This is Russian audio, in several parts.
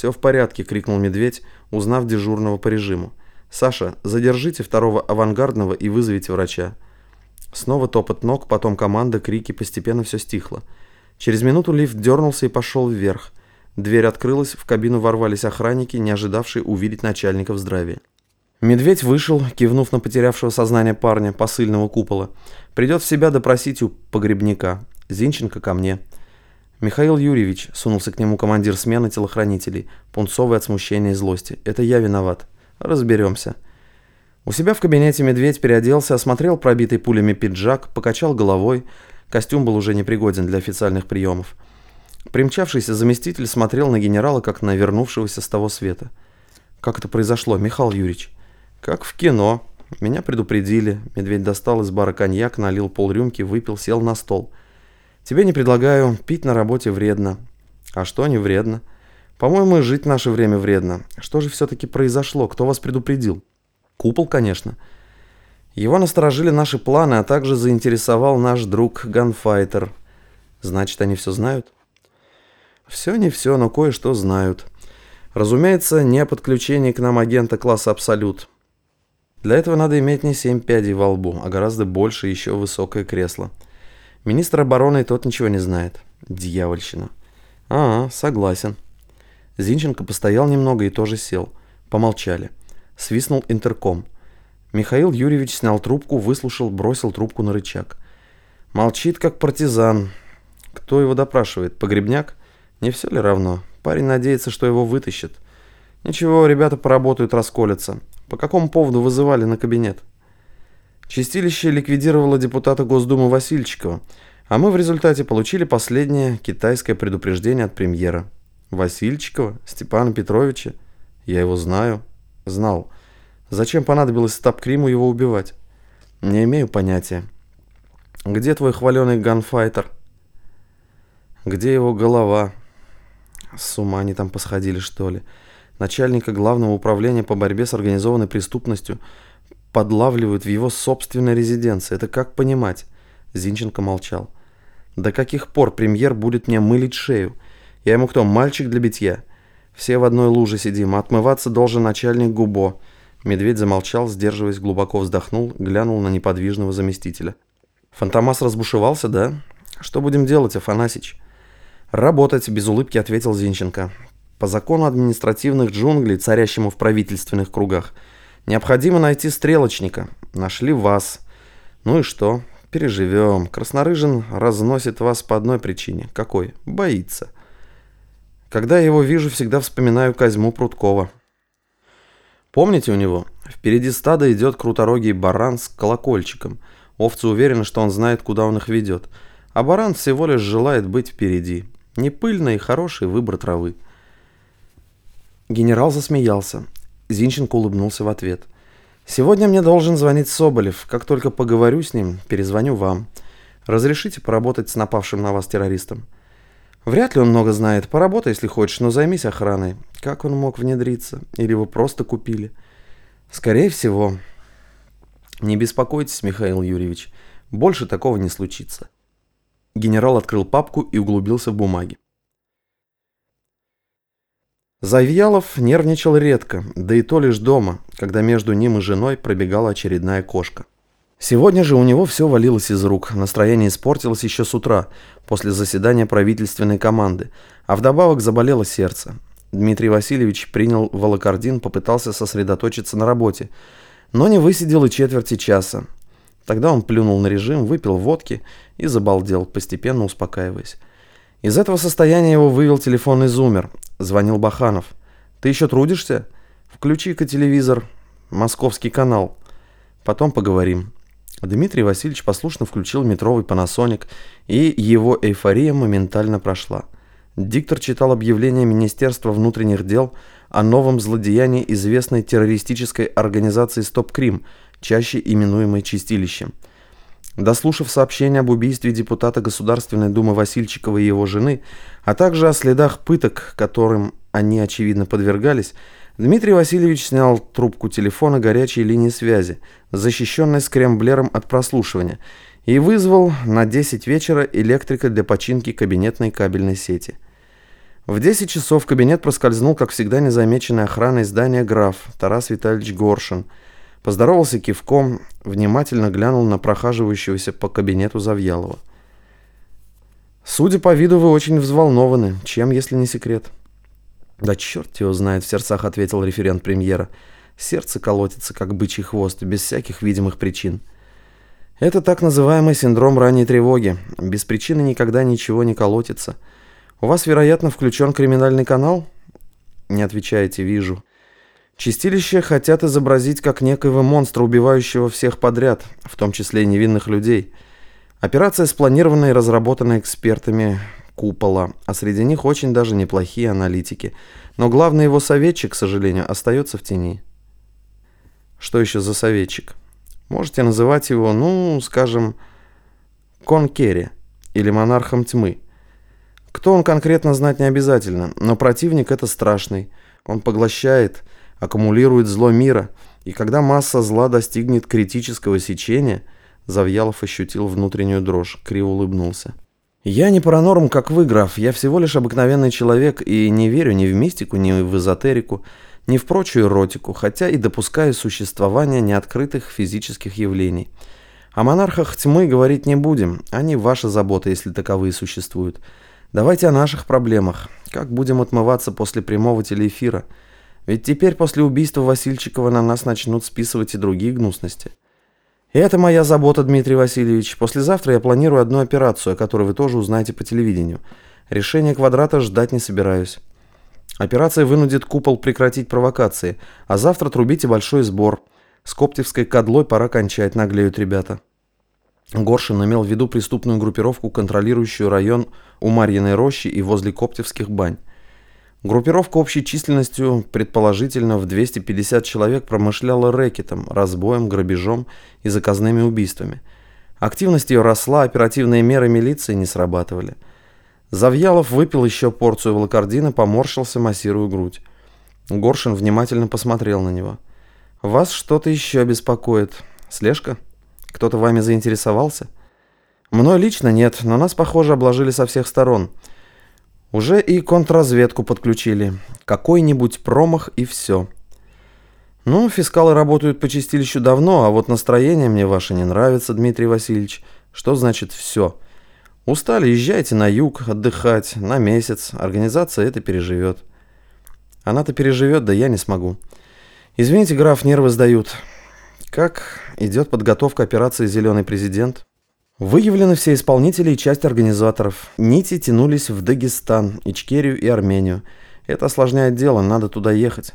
«Все в порядке», — крикнул медведь, узнав дежурного по режиму. «Саша, задержите второго авангардного и вызовите врача». Снова топот ног, потом команда, крики, постепенно все стихло. Через минуту лифт дернулся и пошел вверх. Дверь открылась, в кабину ворвались охранники, не ожидавшие увидеть в здравии. Медведь вышел, кивнув на потерявшего сознание парня посыльного купола. Придет в себя допросить у погребника. Зинченко ко мне. Михаил Юрьевич, сунулся к нему командир смены телохранителей, пунцовый от смущения и злости. Это я виноват. Разберемся. У себя в кабинете медведь переоделся, осмотрел пробитый пулями пиджак, покачал головой. Костюм был уже непригоден для официальных приемов. Примчавшийся заместитель смотрел на генерала, как на вернувшегося с того света. «Как это произошло, Михаил Юрьевич?» «Как в кино. Меня предупредили. Медведь достал из бара коньяк, налил полрюмки, выпил, сел на стол. Тебе не предлагаю, пить на работе вредно». «А что не вредно?» «По-моему, жить в наше время вредно. Что же все-таки произошло? Кто вас предупредил?» «Купол, конечно». Его насторожили наши планы, а также заинтересовал наш друг Ганфайтер. Значит, они все знают? Все не все, но кое-что знают. Разумеется, не о подключении к нам агента класса «Абсолют». Для этого надо иметь не семь пядей во лбу, а гораздо больше еще высокое кресло. Министр обороны и тот ничего не знает. Дьявольщина. А, согласен. Зинченко постоял немного и тоже сел. Помолчали. Свистнул интерком. Михаил Юрьевич снял трубку, выслушал, бросил трубку на рычаг. Молчит, как партизан. Кто его допрашивает? Погребняк? Не все ли равно? Парень надеется, что его вытащат. Ничего, ребята поработают, расколятся. По какому поводу вызывали на кабинет? Чистилище ликвидировало депутата Госдумы Васильчикова, а мы в результате получили последнее китайское предупреждение от премьера. Васильчикова? Степана Петровича? Я его знаю. Знал. Зачем понадобилось Стабкриму его убивать? Не имею понятия. Где твой хваленый ганфайтер? Где его голова? С ума они там посходили, что ли? Начальника главного управления по борьбе с организованной преступностью подлавливают в его собственной резиденции. Это как понимать? Зинченко молчал. До каких пор премьер будет мне мылить шею? Я ему кто, мальчик для битья? Все в одной луже сидим, отмываться должен начальник Губо. Медведь замолчал, сдерживаясь, глубоко вздохнул, глянул на неподвижного заместителя. Фантомас разбушевался, да? Что будем делать, Афанасич? «Работать», – без улыбки ответил Зинченко. «По закону административных джунглей, царящему в правительственных кругах, необходимо найти стрелочника. Нашли вас. Ну и что? Переживем. Краснорыжин разносит вас по одной причине. Какой? Боится. Когда я его вижу, всегда вспоминаю Козьму Прудкова. Помните у него? Впереди стада идет круторогий баран с колокольчиком. Овцы уверены, что он знает, куда он их ведет. А баран всего лишь желает быть впереди. Не пыльный и хороший выбор травы. Генерал засмеялся. Зинченко улыбнулся в ответ. «Сегодня мне должен звонить Соболев. Как только поговорю с ним, перезвоню вам. Разрешите поработать с напавшим на вас террористом?» «Вряд ли он много знает. Поработай, если хочешь, но займись охраной. Как он мог внедриться? Или вы просто купили?» «Скорее всего». «Не беспокойтесь, Михаил Юрьевич. Больше такого не случится». Генерал открыл папку и углубился в бумаги. Завьялов нервничал редко, да и то лишь дома, когда между ним и женой пробегала очередная кошка. Сегодня же у него все валилось из рук, настроение испортилось еще с утра, после заседания правительственной команды, а вдобавок заболело сердце. Дмитрий Васильевич принял волокордин, попытался сосредоточиться на работе, но не высидел и четверти часа. Тогда он плюнул на режим, выпил водки и забалдел, постепенно успокаиваясь. Из этого состояния его вывел телефонный зумер. Звонил Баханов. «Ты еще трудишься? Включи-ка телевизор. Московский канал. Потом поговорим». Дмитрий Васильевич послушно включил метровый Panasonic, и его эйфория моментально прошла. Диктор читал объявление Министерства внутренних дел о новом злодеянии известной террористической организации «Стоп Крим», чаще именуемой «Чистилищем». Дослушав сообщение об убийстве депутата Государственной Думы Васильчикова и его жены, а также о следах пыток, которым они, очевидно, подвергались, Дмитрий Васильевич снял трубку телефона горячей линии связи, защищенной скремблером от прослушивания, и вызвал на 10 вечера электрика для починки кабинетной кабельной сети. В 10 часов в кабинет проскользнул, как всегда, незамеченной охраной здания граф Тарас Витальевич Горшин. Поздоровался кивком, внимательно глянул на прохаживающегося по кабинету Завьялова. «Судя по виду, вы очень взволнованы. Чем, если не секрет?» «Да черт его знает», — в сердцах ответил референт премьера. «Сердце колотится, как бычий хвост, без всяких видимых причин». «Это так называемый синдром ранней тревоги. Без причины никогда ничего не колотится». «У вас, вероятно, включен криминальный канал?» «Не отвечаете, вижу». Чистилище хотят изобразить как некоего монстра, убивающего всех подряд, в том числе невинных людей. Операция спланирована и разработана экспертами купола, а среди них очень даже неплохие аналитики. Но главный его советчик, к сожалению, остается в тени. Что еще за советчик? Можете называть его, ну, скажем, Конкери или Монархом Тьмы. Кто он конкретно знать не обязательно, но противник это страшный. Он поглощает, аккумулирует зло мира, и когда масса зла достигнет критического сечения, Завьялов ощутил внутреннюю дрожь, криво улыбнулся. «Я не паранорм, как вы, граф, я всего лишь обыкновенный человек и не верю ни в мистику, ни в эзотерику, ни в прочую эротику, хотя и допускаю существование неоткрытых физических явлений. О монархах тьмы говорить не будем, они ваша забота, если таковые существуют». Давайте о наших проблемах. Как будем отмываться после прямого телеэфира? Ведь теперь после убийства Васильчикова на нас начнут списывать и другие гнусности. Это моя забота, Дмитрий Васильевич. Послезавтра я планирую одну операцию, о которой вы тоже узнаете по телевидению. Решение квадрата ждать не собираюсь. Операция вынудит купол прекратить провокации, а завтра трубите большой сбор. С Коптевской кадлой пора кончать, наглеют ребята. Горшин имел в виду преступную группировку, контролирующую район у Марьиной рощи и возле Коптевских бань. Группировка общей численностью, предположительно, в 250 человек промышляла рэкетом, разбоем, грабежом и заказными убийствами. Активность ее росла, оперативные меры милиции не срабатывали. Завьялов выпил еще порцию волокордина, поморщился, массируя грудь. Горшин внимательно посмотрел на него. «Вас что-то еще беспокоит. Слежка?» Кто-то вами заинтересовался? Мной лично нет, но нас, похоже, обложили со всех сторон. Уже и контрразведку подключили. Какой-нибудь промах и все. Ну, фискалы работают по чистилищу давно, а вот настроение мне ваше не нравится, Дмитрий Васильевич. Что значит «все»? Устали, езжайте на юг отдыхать, на месяц. Организация это переживет. Она-то переживет, да я не смогу. Извините, граф, нервы сдают. Как идет подготовка операции «Зеленый президент»? Выявлены все исполнители и часть организаторов. Нити тянулись в Дагестан, Ичкерию и Армению. Это осложняет дело, надо туда ехать.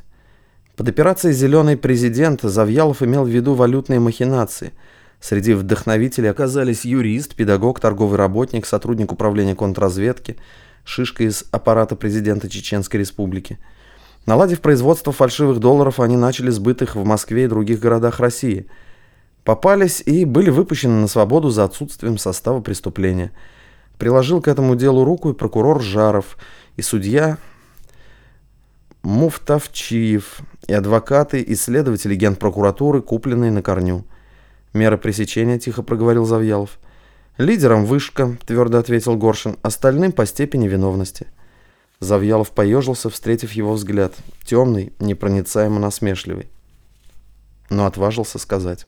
Под операцией «Зеленый президент» Завьялов имел в виду валютные махинации. Среди вдохновителей оказались юрист, педагог, торговый работник, сотрудник управления контрразведки, шишка из аппарата президента Чеченской Республики – Наладив производство фальшивых долларов, они начали сбыт их в Москве и других городах России. Попались и были выпущены на свободу за отсутствием состава преступления. Приложил к этому делу руку и прокурор Жаров, и судья Муфтавчиев, и адвокаты, и следователи генпрокуратуры, купленные на корню. «Мера пресечения», — тихо проговорил Завьялов. «Лидером вышка», — твердо ответил Горшин, — «остальным по степени виновности». Завьялов поежился, встретив его взгляд. Темный, непроницаемо насмешливый. Но отважился сказать.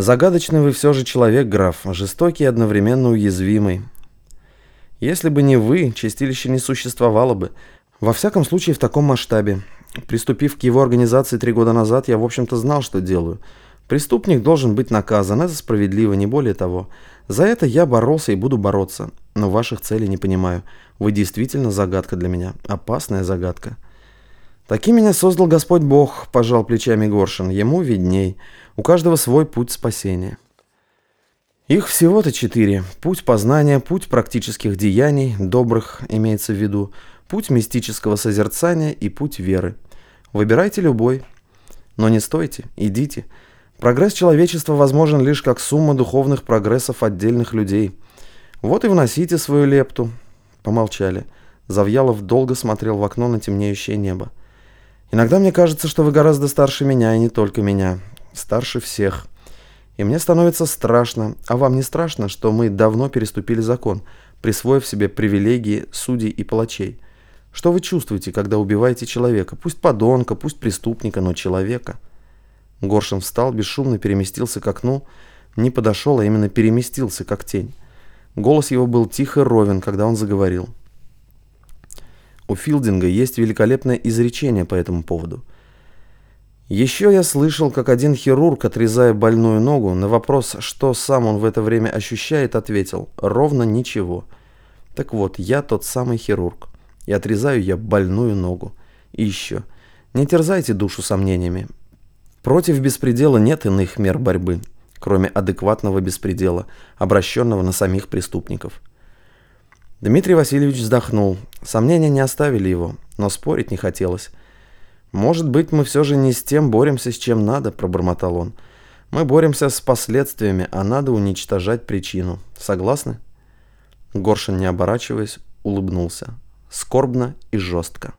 «Загадочный вы все же человек, граф, жестокий и одновременно уязвимый. Если бы не вы, чистилище не существовало бы. Во всяком случае, в таком масштабе. Приступив к его организации три года назад, я, в общем-то, знал, что делаю. Преступник должен быть наказан, это справедливо, не более того. За это я боролся и буду бороться, но ваших целей не понимаю. Вы действительно загадка для меня, опасная загадка. Таким меня создал Господь Бог, пожал плечами Горшин, ему видней. У каждого свой путь спасения. Их всего-то четыре. Путь познания, путь практических деяний, добрых имеется в виду, путь мистического созерцания и путь веры. Выбирайте любой. Но не стойте, идите. Прогресс человечества возможен лишь как сумма духовных прогрессов отдельных людей. Вот и вносите свою лепту. Помолчали. Завьялов долго смотрел в окно на темнеющее небо. Иногда мне кажется, что вы гораздо старше меня, и не только меня. Старше всех. И мне становится страшно. А вам не страшно, что мы давно переступили закон, присвоив себе привилегии судей и палачей? Что вы чувствуете, когда убиваете человека? Пусть подонка, пусть преступника, но человека. Горшин встал, бесшумно переместился к окну, не подошел, а именно переместился, как тень. Голос его был тих и ровен, когда он заговорил. У Филдинга есть великолепное изречение по этому поводу. Еще я слышал, как один хирург, отрезая больную ногу, на вопрос, что сам он в это время ощущает, ответил «ровно ничего». Так вот, я тот самый хирург, и отрезаю я больную ногу. И еще, не терзайте душу сомнениями. Против беспредела нет иных мер борьбы кроме адекватного беспредела, обращенного на самих преступников. Дмитрий Васильевич вздохнул. Сомнения не оставили его, но спорить не хотелось. «Может быть, мы все же не с тем боремся, с чем надо», – пробормотал он. «Мы боремся с последствиями, а надо уничтожать причину. Согласны?» Горшин, не оборачиваясь, улыбнулся. Скорбно и жестко.